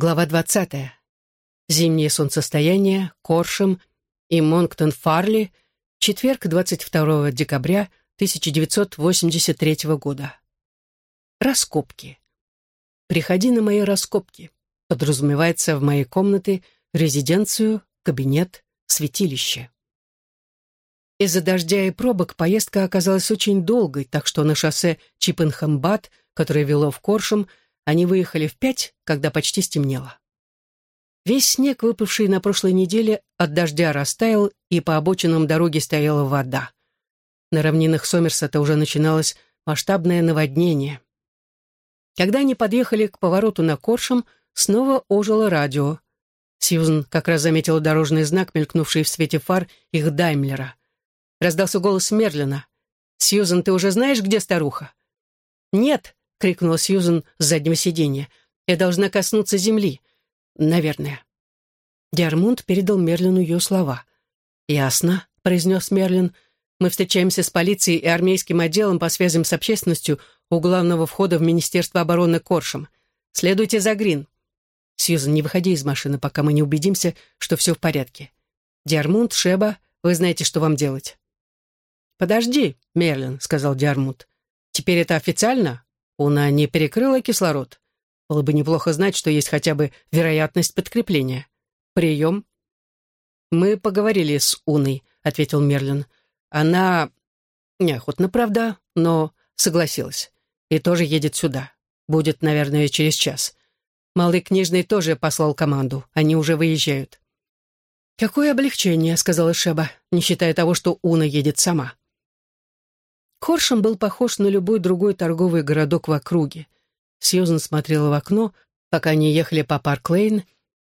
Глава 20. Зимнее солнцестояние, Коршем и Монктон-Фарли, четверг, 22 декабря 1983 года. Раскопки. «Приходи на мои раскопки» подразумевается в моей комнаты, резиденцию, кабинет, святилище. Из-за дождя и пробок поездка оказалась очень долгой, так что на шоссе Чиппенхамбад, которое вело в Коршем, они выехали в пять, когда почти стемнело. Весь снег, выпавший на прошлой неделе, от дождя растаял, и по обочинам дороги стояла вода. На равнинах Сомерсета уже начиналось масштабное наводнение. Когда они подъехали к повороту на Коршем, снова ожило радио. Сьюзен как раз заметила дорожный знак, мелькнувший в свете фар их Даймлера. Раздался голос Мерлина. «Сьюзен, ты уже знаешь, где старуха?» «Нет», — крикнула Сьюзен с заднего сиденья. «Я должна коснуться земли. Наверное». Диармунд передал Мерлину ее слова. «Ясно», — произнес Мерлин. «Мы встречаемся с полицией и армейским отделом по связям с общественностью у главного входа в Министерство обороны Коршем. Следуйте за Грин». «Сьюзен, не выходи из машины, пока мы не убедимся, что все в порядке. Диармунд, Шеба, вы знаете, что вам делать». «Подожди, Мерлин», — сказал Диармунд. «Теперь это официально? Уна не перекрыла кислород. Было бы неплохо знать, что есть хотя бы вероятность подкрепления. Прием. «Мы поговорили с Уной», — ответил Мерлин. «Она неохотно, правда, но согласилась. И тоже едет сюда. Будет, наверное, через час. Малый книжный тоже послал команду. Они уже выезжают». «Какое облегчение», — сказала Шеба, не считая того, что Уна едет сама. Коршем был похож на любой другой торговый городок в округе. Сьюзен смотрела в окно, пока они ехали по Парк-Лейн,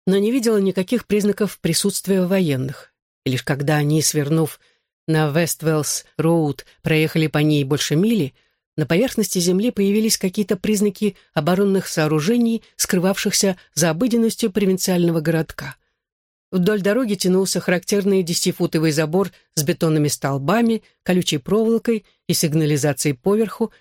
но не видела никаких признаков присутствия военных. И лишь когда они, свернув на Вествелс-Роуд, проехали по ней больше мили, на поверхности земли появились какие-то признаки оборонных сооружений, скрывавшихся за обыденностью провинциального городка — Вдоль дороги тянулся характерный десятифутовый забор с бетонными столбами, колючей проволокой и сигнализацией поверху,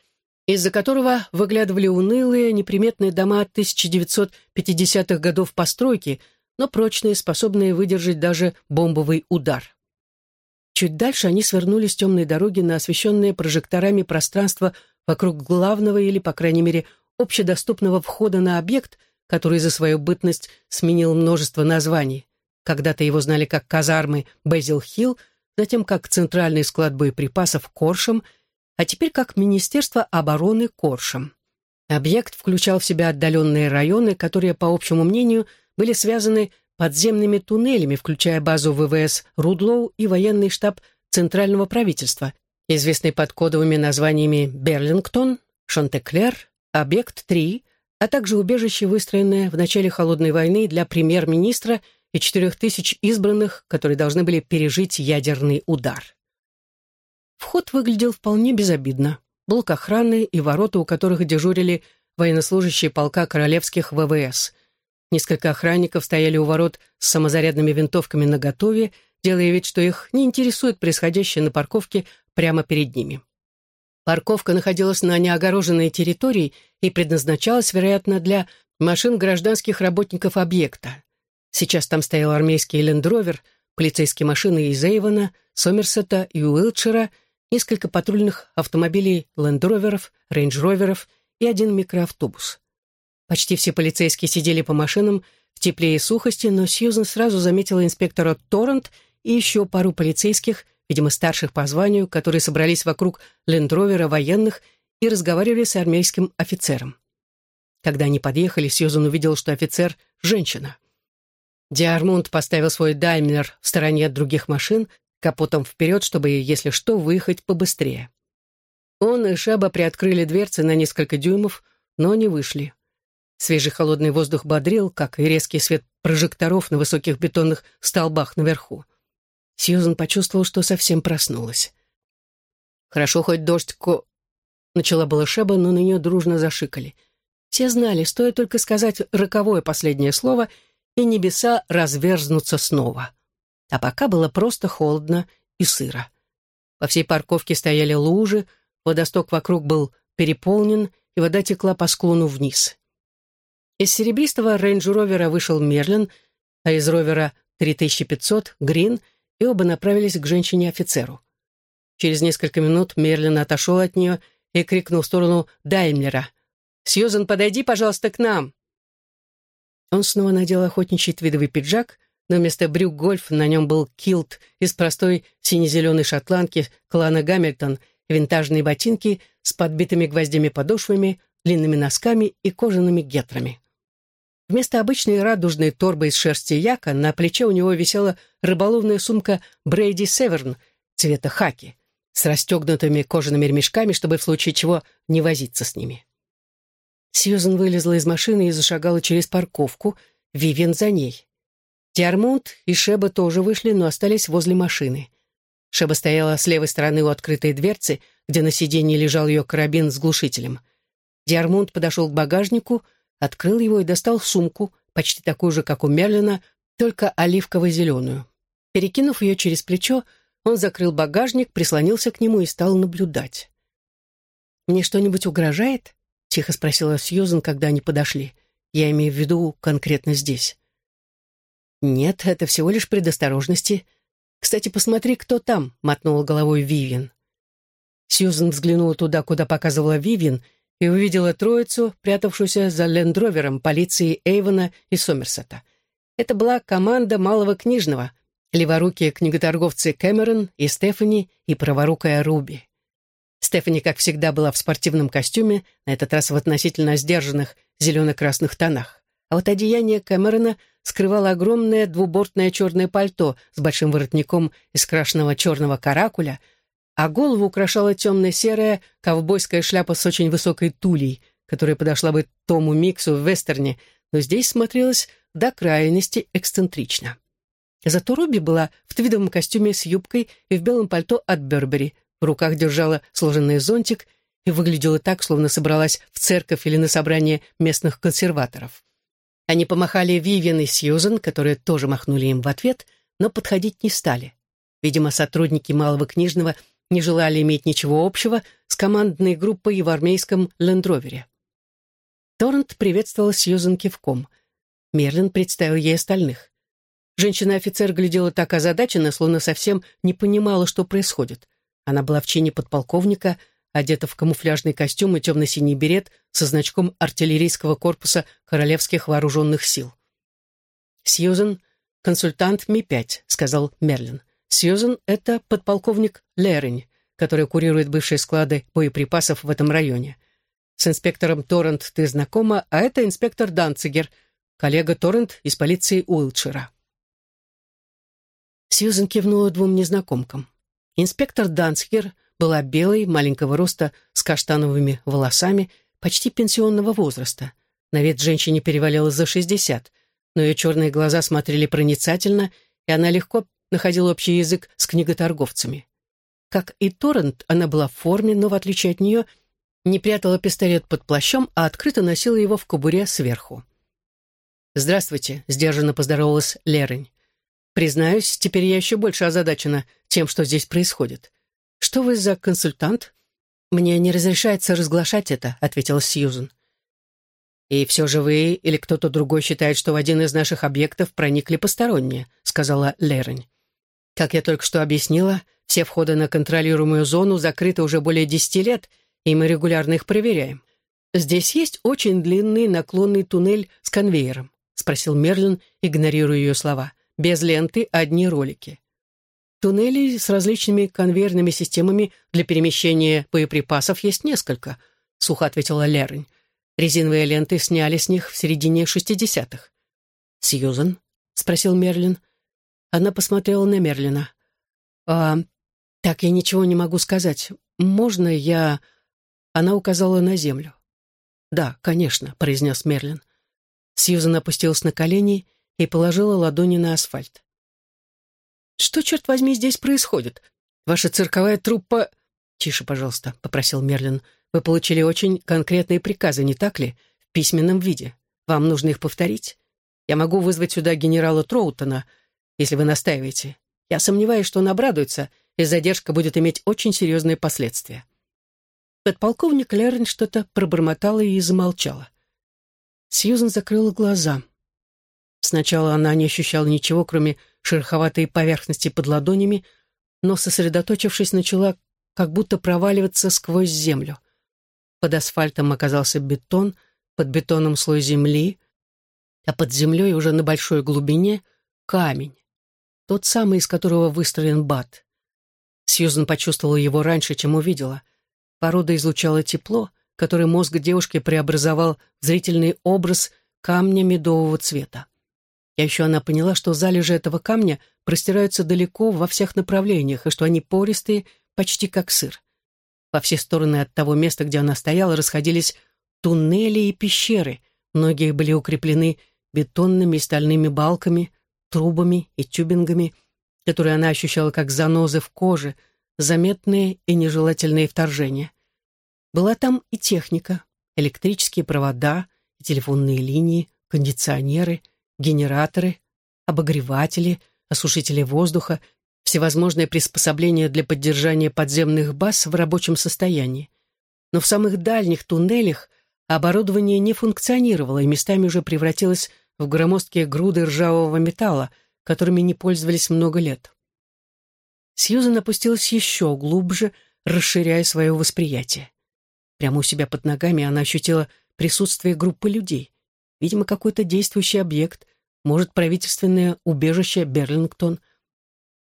из-за которого выглядывали унылые, неприметные дома 1950-х годов постройки, но прочные, способные выдержать даже бомбовый удар. Чуть дальше они свернули с темной дороги на освещенное прожекторами пространство вокруг главного или, по крайней мере, общедоступного входа на объект, который за свою бытность сменил множество названий. Когда-то его знали как казармы Безил-Хилл, затем как Центральный склад боеприпасов Коршем, а теперь как Министерство обороны Коршем. Объект включал в себя отдаленные районы, которые, по общему мнению, были связаны подземными туннелями, включая базу ВВС Рудлоу и военный штаб Центрального правительства, известный под кодовыми названиями Берлингтон, Шантеклер, Объект-3, а также убежище, выстроенное в начале Холодной войны для премьер-министра и четырех тысяч избранных, которые должны были пережить ядерный удар. Вход выглядел вполне безобидно. Блок охраны и ворота, у которых дежурили военнослужащие полка королевских ВВС. Несколько охранников стояли у ворот с самозарядными винтовками наготове, делая вид, что их не интересует происходящее на парковке прямо перед ними. Парковка находилась на неогороженной территории и предназначалась, вероятно, для машин гражданских работников объекта. Сейчас там стоял армейский лендровер, полицейские машины из Эйвона, Сомерсета и Уилтшира, несколько патрульных автомобилей лендроверов, рейндж-роверов и один микроавтобус. Почти все полицейские сидели по машинам в тепле и сухости, но Сьюзен сразу заметила инспектора Торрент и еще пару полицейских, видимо, старших по званию, которые собрались вокруг лендровера военных и разговаривали с армейским офицером. Когда они подъехали, Сьюзен увидел, что офицер — женщина. Диармунд поставил свой даймлер в стороне от других машин, капотом вперед, чтобы, если что, выехать побыстрее. Он и Шаба приоткрыли дверцы на несколько дюймов, но не вышли. Свежий холодный воздух бодрил, как и резкий свет прожекторов на высоких бетонных столбах наверху. Сьюзен почувствовал, что совсем проснулась. «Хорошо, хоть дождь ко...» Начала была Шеба, но на нее дружно зашикали. Все знали, стоит только сказать роковое последнее слово — и небеса разверзнутся снова. А пока было просто холодно и сыро. По всей парковке стояли лужи, водосток вокруг был переполнен, и вода текла по склону вниз. Из серебристого рейндж-ровера вышел Мерлин, а из ровера 3500 — Грин, и оба направились к женщине-офицеру. Через несколько минут Мерлин отошел от нее и крикнул в сторону Даймлера. «Сьюзен, подойди, пожалуйста, к нам!» Он снова надел охотничий твидовый пиджак, но вместо брюк гольф на нем был килт из простой сине-зеленой шотландки клана Гамильтон, винтажные ботинки с подбитыми гвоздями подошвами, длинными носками и кожаными гетрами. Вместо обычной радужной торбы из шерсти яка на плече у него висела рыболовная сумка Брейди Северн цвета хаки с расстегнутыми кожаными ремешками, чтобы в случае чего не возиться с ними. Сьюзен вылезла из машины и зашагала через парковку, Вивен за ней. Диармунд и Шеба тоже вышли, но остались возле машины. Шеба стояла с левой стороны у открытой дверцы, где на сиденье лежал ее карабин с глушителем. Диармунд подошел к багажнику, открыл его и достал сумку, почти такую же, как у Мерлина, только оливково-зеленую. Перекинув ее через плечо, он закрыл багажник, прислонился к нему и стал наблюдать. «Мне что-нибудь угрожает?» — тихо спросила Сьюзен, когда они подошли. «Я имею в виду конкретно здесь». «Нет, это всего лишь предосторожности. Кстати, посмотри, кто там», — мотнула головой Вивин. Сьюзен взглянула туда, куда показывала Вивин, и увидела троицу, прятавшуюся за лендровером полиции Эйвона и Сомерсета. Это была команда малого книжного, леворукие книготорговцы Кэмерон и Стефани и праворукая Руби. Стефани, как всегда, была в спортивном костюме, на этот раз в относительно сдержанных зелено-красных тонах. А вот одеяние Кэмерона скрывало огромное двубортное черное пальто с большим воротником из крашеного черного каракуля, а голову украшала темно-серая ковбойская шляпа с очень высокой тулей, которая подошла бы Тому Миксу в вестерне, но здесь смотрелась до крайности эксцентрично. Зато Руби была в твидовом костюме с юбкой и в белом пальто от Бербери, в руках держала сложенный зонтик и выглядела так, словно собралась в церковь или на собрание местных консерваторов. Они помахали Вивиан и Сьюзен, которые тоже махнули им в ответ, но подходить не стали. Видимо, сотрудники малого книжного не желали иметь ничего общего с командной группой в армейском лендровере. Торрент приветствовал Сьюзен кивком. Мерлин представил ей остальных. Женщина-офицер глядела так озадаченно, словно совсем не понимала, что происходит. Она была в чине подполковника, одета в камуфляжный костюм и темно-синий берет со значком артиллерийского корпуса Королевских вооруженных сил. «Сьюзен — консультант Ми-5», — сказал Мерлин. «Сьюзен — это подполковник Лерень, который курирует бывшие склады боеприпасов в этом районе. С инспектором Торрент ты знакома, а это инспектор Данцигер, коллега Торрент из полиции Уилтшира». Сьюзен кивнула двум незнакомкам. Инспектор Данцгер была белой, маленького роста, с каштановыми волосами, почти пенсионного возраста. На вид женщине перевалило за шестьдесят, но ее черные глаза смотрели проницательно, и она легко находила общий язык с книготорговцами. Как и Торрент, она была в форме, но, в отличие от нее, не прятала пистолет под плащом, а открыто носила его в кобуре сверху. «Здравствуйте», — сдержанно поздоровалась Лерень. Признаюсь, теперь я еще больше озадачена тем, что здесь происходит. Что вы за консультант? Мне не разрешается разглашать это, ответила Сьюзен. И все же вы или кто-то другой считает, что в один из наших объектов проникли посторонние, сказала Лерень. Как я только что объяснила, все входы на контролируемую зону закрыты уже более десяти лет, и мы регулярно их проверяем. Здесь есть очень длинный наклонный туннель с конвейером, спросил Мерлин, игнорируя ее слова без ленты одни ролики. Туннелей с различными конвейерными системами для перемещения боеприпасов есть несколько, сухо ответила Лернь. Резиновые ленты сняли с них в середине шестидесятых. «Сьюзен?» — спросил Мерлин. Она посмотрела на Мерлина. «А, так я ничего не могу сказать. Можно я...» Она указала на землю. «Да, конечно», — произнес Мерлин. Сьюзен опустилась на колени и положила ладони на асфальт. «Что, черт возьми, здесь происходит? Ваша цирковая труппа...» «Тише, пожалуйста», — попросил Мерлин. «Вы получили очень конкретные приказы, не так ли? В письменном виде. Вам нужно их повторить. Я могу вызвать сюда генерала Троутона, если вы настаиваете. Я сомневаюсь, что он обрадуется, и задержка будет иметь очень серьезные последствия». Подполковник Лерн что-то пробормотала и замолчала. Сьюзен закрыла глаза. Сначала она не ощущала ничего, кроме шероховатой поверхности под ладонями, но, сосредоточившись, начала как будто проваливаться сквозь землю. Под асфальтом оказался бетон, под бетоном слой земли, а под землей уже на большой глубине камень, тот самый, из которого выстроен бат. Сьюзен почувствовала его раньше, чем увидела. Порода излучала тепло, которое мозг девушки преобразовал в зрительный образ камня медового цвета. И еще она поняла, что залежи этого камня простираются далеко во всех направлениях, и что они пористые, почти как сыр. Во все стороны от того места, где она стояла, расходились туннели и пещеры. Многие были укреплены бетонными и стальными балками, трубами и тюбингами, которые она ощущала как занозы в коже, заметные и нежелательные вторжения. Была там и техника, электрические провода, телефонные линии, кондиционеры, генераторы, обогреватели, осушители воздуха, всевозможные приспособления для поддержания подземных баз в рабочем состоянии. Но в самых дальних туннелях оборудование не функционировало и местами уже превратилось в громоздкие груды ржавого металла, которыми не пользовались много лет. Сьюзан опустилась еще глубже, расширяя свое восприятие. Прямо у себя под ногами она ощутила присутствие группы людей. Видимо, какой-то действующий объект, может, правительственное убежище Берлингтон.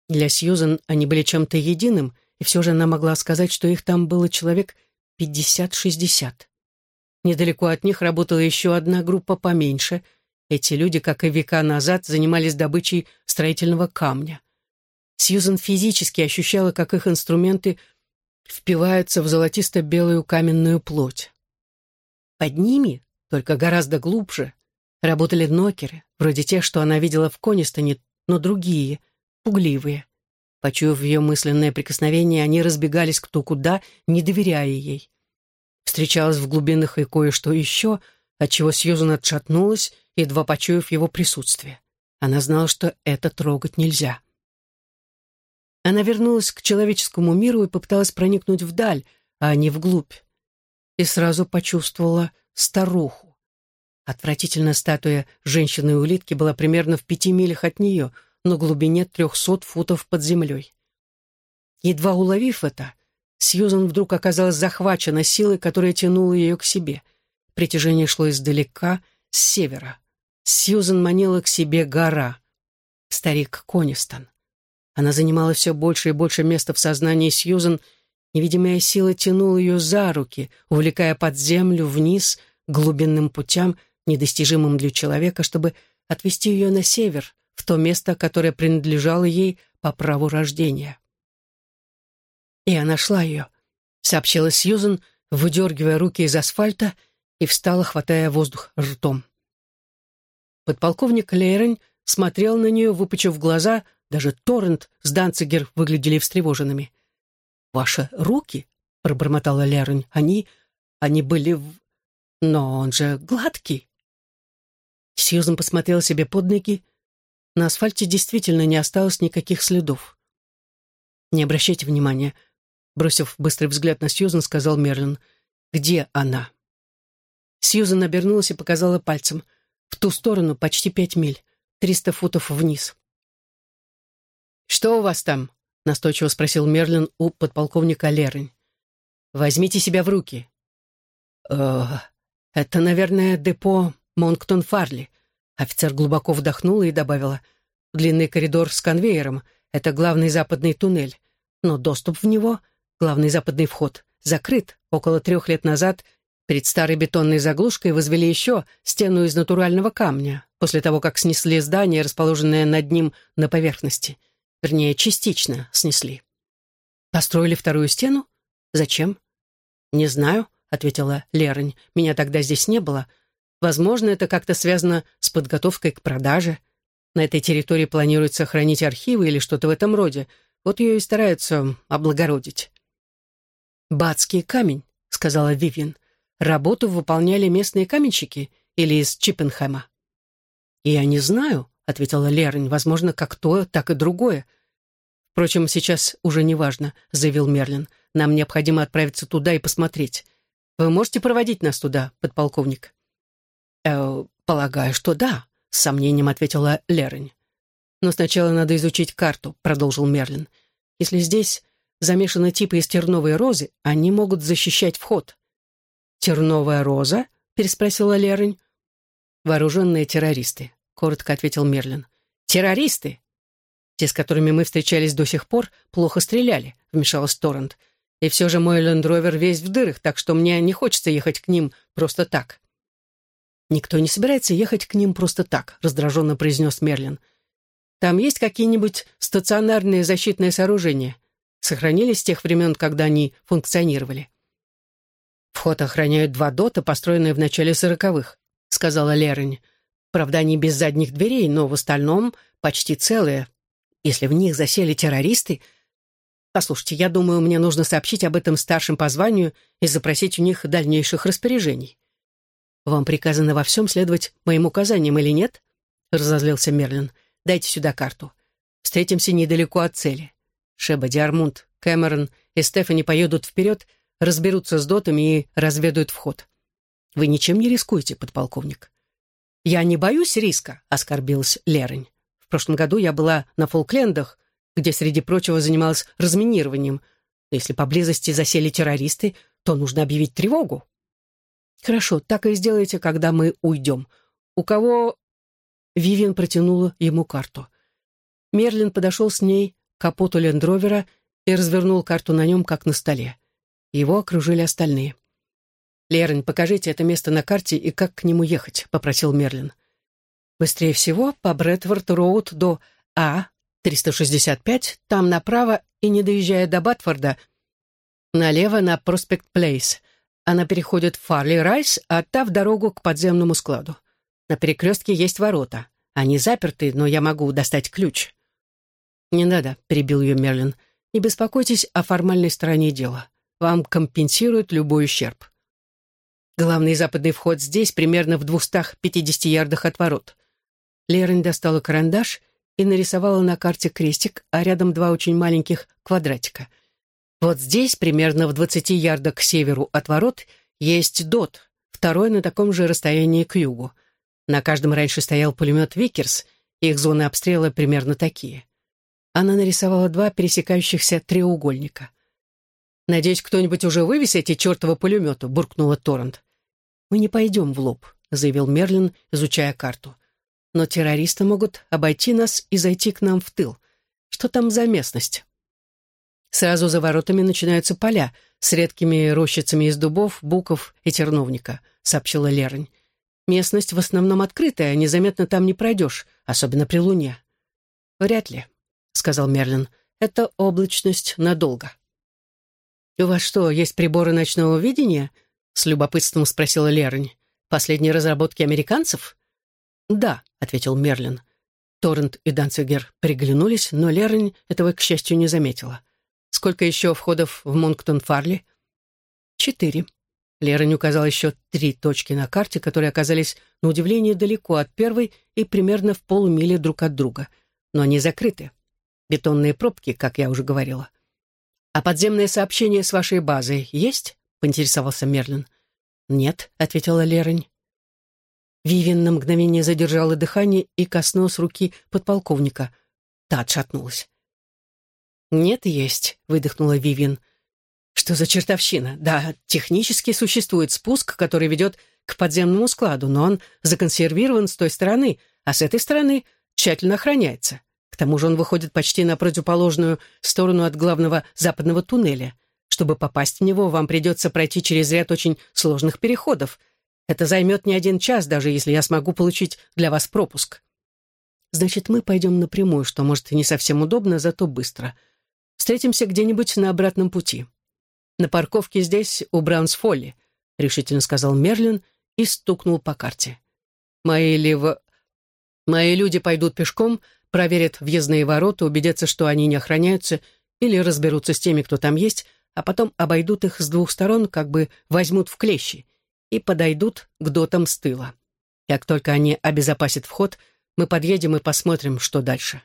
Для Сьюзан они были чем-то единым, и все же она могла сказать, что их там было человек 50-60. Недалеко от них работала еще одна группа поменьше. Эти люди, как и века назад, занимались добычей строительного камня. Сьюзан физически ощущала, как их инструменты впиваются в золотисто-белую каменную плоть. Под ними, только гораздо глубже, работали нокеры, вроде тех, что она видела в Конистоне, но другие, пугливые. Почуяв ее мысленное прикосновение, они разбегались кто куда, не доверяя ей. Встречалось в глубинах и кое-что еще, отчего Сьюзан отшатнулась, едва почуяв его присутствие. Она знала, что это трогать нельзя. Она вернулась к человеческому миру и попыталась проникнуть вдаль, а не вглубь. И сразу почувствовала старуху. Отвратительная статуя женщины-улитки была примерно в пяти милях от нее, на глубине трехсот футов под землей. Едва уловив это, Сьюзан вдруг оказалась захвачена силой, которая тянула ее к себе. Притяжение шло издалека, с севера. Сьюзан манила к себе гора. Старик Конистон. Она занимала все больше и больше места в сознании Сьюзан. Невидимая сила тянула ее за руки, увлекая под землю, вниз, глубинным путям, недостижимым для человека, чтобы отвести ее на север, в то место, которое принадлежало ей по праву рождения. И она шла ее, сообщила Сьюзан, выдергивая руки из асфальта и встала, хватая воздух ртом. Подполковник Лейрень смотрел на нее, выпучив глаза — даже Торрент с Данцигер выглядели встревоженными. «Ваши руки?» — пробормотала Лерунь. «Они... они были в... Но он же гладкий». Сьюзан посмотрела себе под ноги. На асфальте действительно не осталось никаких следов. «Не обращайте внимания», — бросив быстрый взгляд на Сьюзан, сказал Мерлин. «Где она?» Сьюзан обернулась и показала пальцем. В ту сторону почти пять миль, триста футов вниз. «Что у вас там?» — настойчиво спросил Мерлин у подполковника Лерынь. «Возьмите себя в руки». «Э, это, наверное, депо Монктон-Фарли». Офицер глубоко вдохнула и добавила. «Длинный коридор с конвейером — это главный западный туннель. Но доступ в него, главный западный вход, закрыт. Около трех лет назад перед старой бетонной заглушкой возвели еще стену из натурального камня, после того, как снесли здание, расположенное над ним на поверхности. Вернее, частично снесли. Построили вторую стену? Зачем? Не знаю, ответила Лерань. Меня тогда здесь не было. Возможно, это как-то связано с подготовкой к продаже. На этой территории планируется хранить архивы или что-то в этом роде. Вот ее и стараются облагородить. «Бацкий камень», — сказала Вивьен. «Работу выполняли местные каменщики или из Чиппенхэма?» «Я не знаю», ответила Лерань. «Возможно, как то, так и другое. Впрочем, сейчас уже не важно», — заявил Мерлин. «Нам необходимо отправиться туда и посмотреть. Вы можете проводить нас туда, подполковник?» Э, полагаю, что да, с сомнением ответила Лерень. Но сначала надо изучить карту, продолжил Мерлин. Если здесь замешаны типы из терновой розы, они могут защищать вход. «Терновая роза?» — переспросила Лерень. «Вооруженные террористы», — коротко ответил Мерлин. «Террористы?» «Те, с которыми мы встречались до сих пор, плохо стреляли», — вмешалась Торрент. «И все же мой лендровер весь в дырах, так что мне не хочется ехать к ним просто так». «Никто не собирается ехать к ним просто так», — раздраженно произнес Мерлин. «Там есть какие-нибудь стационарные защитные сооружения? Сохранились с тех времен, когда они функционировали?» «Вход охраняют два дота, построенные в начале сороковых», — сказала Лерень. «Правда, они без задних дверей, но в остальном почти целые. Если в них засели террористы...» «Послушайте, я думаю, мне нужно сообщить об этом старшим по званию и запросить у них дальнейших распоряжений». «Вам приказано во всем следовать моим указаниям или нет?» — разозлился Мерлин. «Дайте сюда карту. Встретимся недалеко от цели. Шеба, Диармунд, Кэмерон и Стефани поедут вперед, разберутся с дотами и разведают вход. Вы ничем не рискуете, подполковник». «Я не боюсь риска», — оскорбилась Лерень. «В прошлом году я была на Фолклендах, где, среди прочего, занималась разминированием. Если поблизости засели террористы, то нужно объявить тревогу». «Хорошо, так и сделайте, когда мы уйдем. У кого...» Вивиан протянула ему карту. Мерлин подошел с ней к капоту лендровера и развернул карту на нем, как на столе. Его окружили остальные. «Лерн, покажите это место на карте и как к нему ехать», — попросил Мерлин. «Быстрее всего по Брэдфорд-Роуд до А-365, там направо и, не доезжая до Батфорда, налево на Проспект-Плейс. Она переходит в Фарли-Райс, а та в дорогу к подземному складу. На перекрестке есть ворота. Они заперты, но я могу достать ключ». «Не надо», — перебил ее Мерлин. «Не беспокойтесь о формальной стороне дела. Вам компенсируют любой ущерб». Главный западный вход здесь, примерно в 250 ярдах от ворот. Лерин достала карандаш и нарисовала на карте крестик, а рядом два очень маленьких квадратика. Вот здесь, примерно в 20 ярдах к северу от ворот, есть ДОТ, второй на таком же расстоянии к югу. На каждом раньше стоял пулемет «Викерс», их зоны обстрела примерно такие. Она нарисовала два пересекающихся треугольника. «Надеюсь, кто-нибудь уже вывез эти чертовы пулеметы», — буркнула Торрент. «Мы не пойдем в лоб», — заявил Мерлин, изучая карту. «Но террористы могут обойти нас и зайти к нам в тыл. Что там за местность?» Сразу за воротами начинаются поля с редкими рощицами из дубов, буков и терновника, сообщила Лернь. Местность в основном открытая, незаметно там не пройдешь, особенно при луне. Вряд ли, сказал Мерлин. Это облачность надолго. «У вас что, есть приборы ночного видения?» с любопытством спросила Лернь. «Последние разработки американцев?» «Да», — ответил Мерлин. Торрент и Данцигер приглянулись, но Лернь этого, к счастью, не заметила. Сколько еще входов в Монктон-Фарли? Четыре. Лера указала еще три точки на карте, которые оказались, на удивление, далеко от первой и примерно в полумиле друг от друга. Но они закрыты. Бетонные пробки, как я уже говорила. «А подземное сообщение с вашей базой есть?» — поинтересовался Мерлин. «Нет», — ответила Лерань. Вивин на мгновение задержала дыхание и коснулась руки подполковника. Та отшатнулась. «Нет, есть», — выдохнула Вивин. «Что за чертовщина? Да, технически существует спуск, который ведет к подземному складу, но он законсервирован с той стороны, а с этой стороны тщательно охраняется. К тому же он выходит почти на противоположную сторону от главного западного туннеля. Чтобы попасть в него, вам придется пройти через ряд очень сложных переходов. Это займет не один час, даже если я смогу получить для вас пропуск. Значит, мы пойдем напрямую, что, может, не совсем удобно, зато быстро. Встретимся где-нибудь на обратном пути. На парковке здесь, у Браунсфолли, — решительно сказал Мерлин и стукнул по карте. Мои лево... Мои люди пойдут пешком, проверят въездные ворота, убедятся, что они не охраняются, или разберутся с теми, кто там есть, а потом обойдут их с двух сторон, как бы возьмут в клещи, и подойдут к дотам с тыла. Как только они обезопасят вход, мы подъедем и посмотрим, что дальше.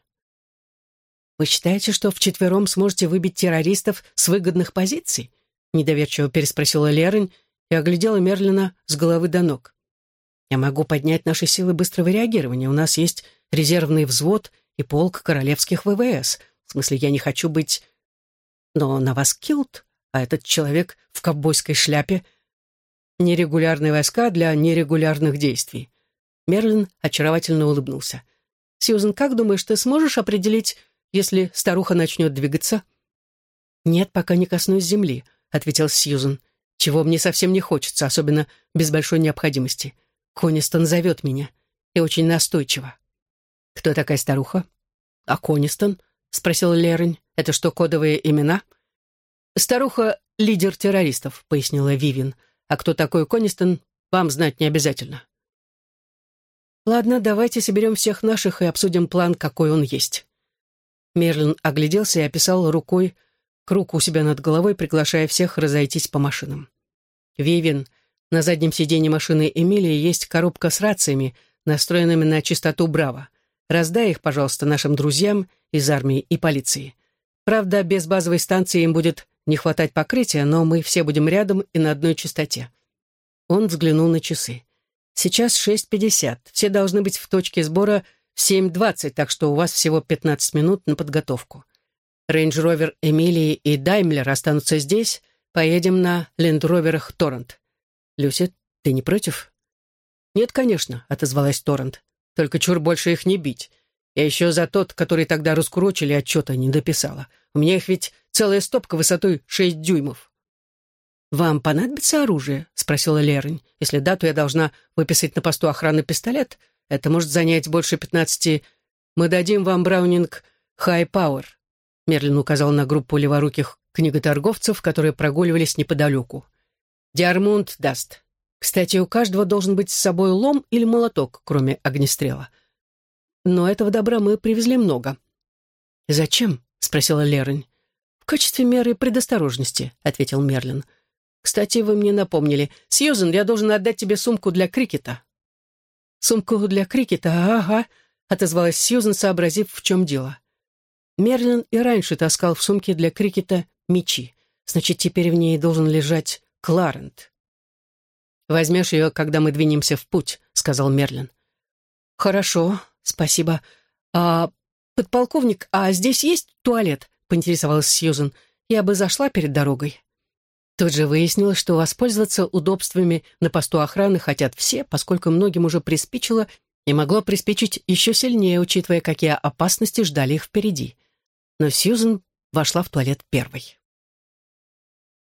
«Вы считаете, что вчетвером сможете выбить террористов с выгодных позиций?» Недоверчиво переспросила Лерень и оглядела Мерлина с головы до ног. Я могу поднять наши силы быстрого реагирования. У нас есть резервный взвод и полк королевских ВВС. В смысле, я не хочу быть... Но на вас килт, а этот человек в ковбойской шляпе. Нерегулярные войска для нерегулярных действий. Мерлин очаровательно улыбнулся. «Сьюзен, как думаешь, ты сможешь определить, если старуха начнет двигаться?» «Нет, пока не коснусь земли», — ответил Сьюзен, «чего мне совсем не хочется, особенно без большой необходимости. Конистон зовет меня, и очень настойчиво». «Кто такая старуха?» «А Конистон?» — спросил Лерень. «Это что, кодовые имена?» «Старуха — лидер террористов», — пояснила Вивин. «А кто такой Конистон, вам знать не обязательно». «Ладно, давайте соберем всех наших и обсудим план, какой он есть». Мерлин огляделся и описал рукой круг у себя над головой, приглашая всех разойтись по машинам. «Вивин, на заднем сиденье машины Эмилии есть коробка с рациями, настроенными на частоту Браво. Раздай их, пожалуйста, нашим друзьям из армии и полиции. Правда, без базовой станции им будет не хватать покрытия, но мы все будем рядом и на одной частоте». Он взглянул на часы. Сейчас 6.50. Все должны быть в точке сбора в 7.20, так что у вас всего 15 минут на подготовку. Рейндж-ровер Эмилии и Даймлер останутся здесь. Поедем на лендроверах Торрент. Люси, ты не против? Нет, конечно, отозвалась Торрент. Только чур больше их не бить. Я еще за тот, который тогда раскурочили, отчета не дописала. У меня их ведь целая стопка высотой 6 дюймов. «Вам понадобится оружие?» — спросила Лерень. «Если да, то я должна выписать на посту охраны пистолет. Это может занять больше пятнадцати. Мы дадим вам Браунинг Хай Пауэр». Мерлин указал на группу леворуких книготорговцев, которые прогуливались неподалеку. «Диармунд даст. Кстати, у каждого должен быть с собой лом или молоток, кроме огнестрела. Но этого добра мы привезли много». «Зачем?» — спросила Лерень. «В качестве меры предосторожности», — ответил Мерлин. Кстати, вы мне напомнили. Сьюзен, я должен отдать тебе сумку для крикета». «Сумку для крикета, ага», — отозвалась Сьюзен, сообразив, в чем дело. Мерлин и раньше таскал в сумке для крикета мечи. Значит, теперь в ней должен лежать Кларент. «Возьмешь ее, когда мы двинемся в путь», — сказал Мерлин. «Хорошо, спасибо. А, подполковник, а здесь есть туалет?» — поинтересовалась Сьюзен. «Я бы зашла перед дорогой». Тут же выяснилось, что воспользоваться удобствами на посту охраны хотят все, поскольку многим уже приспичило и могло приспичить еще сильнее, учитывая, какие опасности ждали их впереди. Но Сьюзен вошла в туалет первой.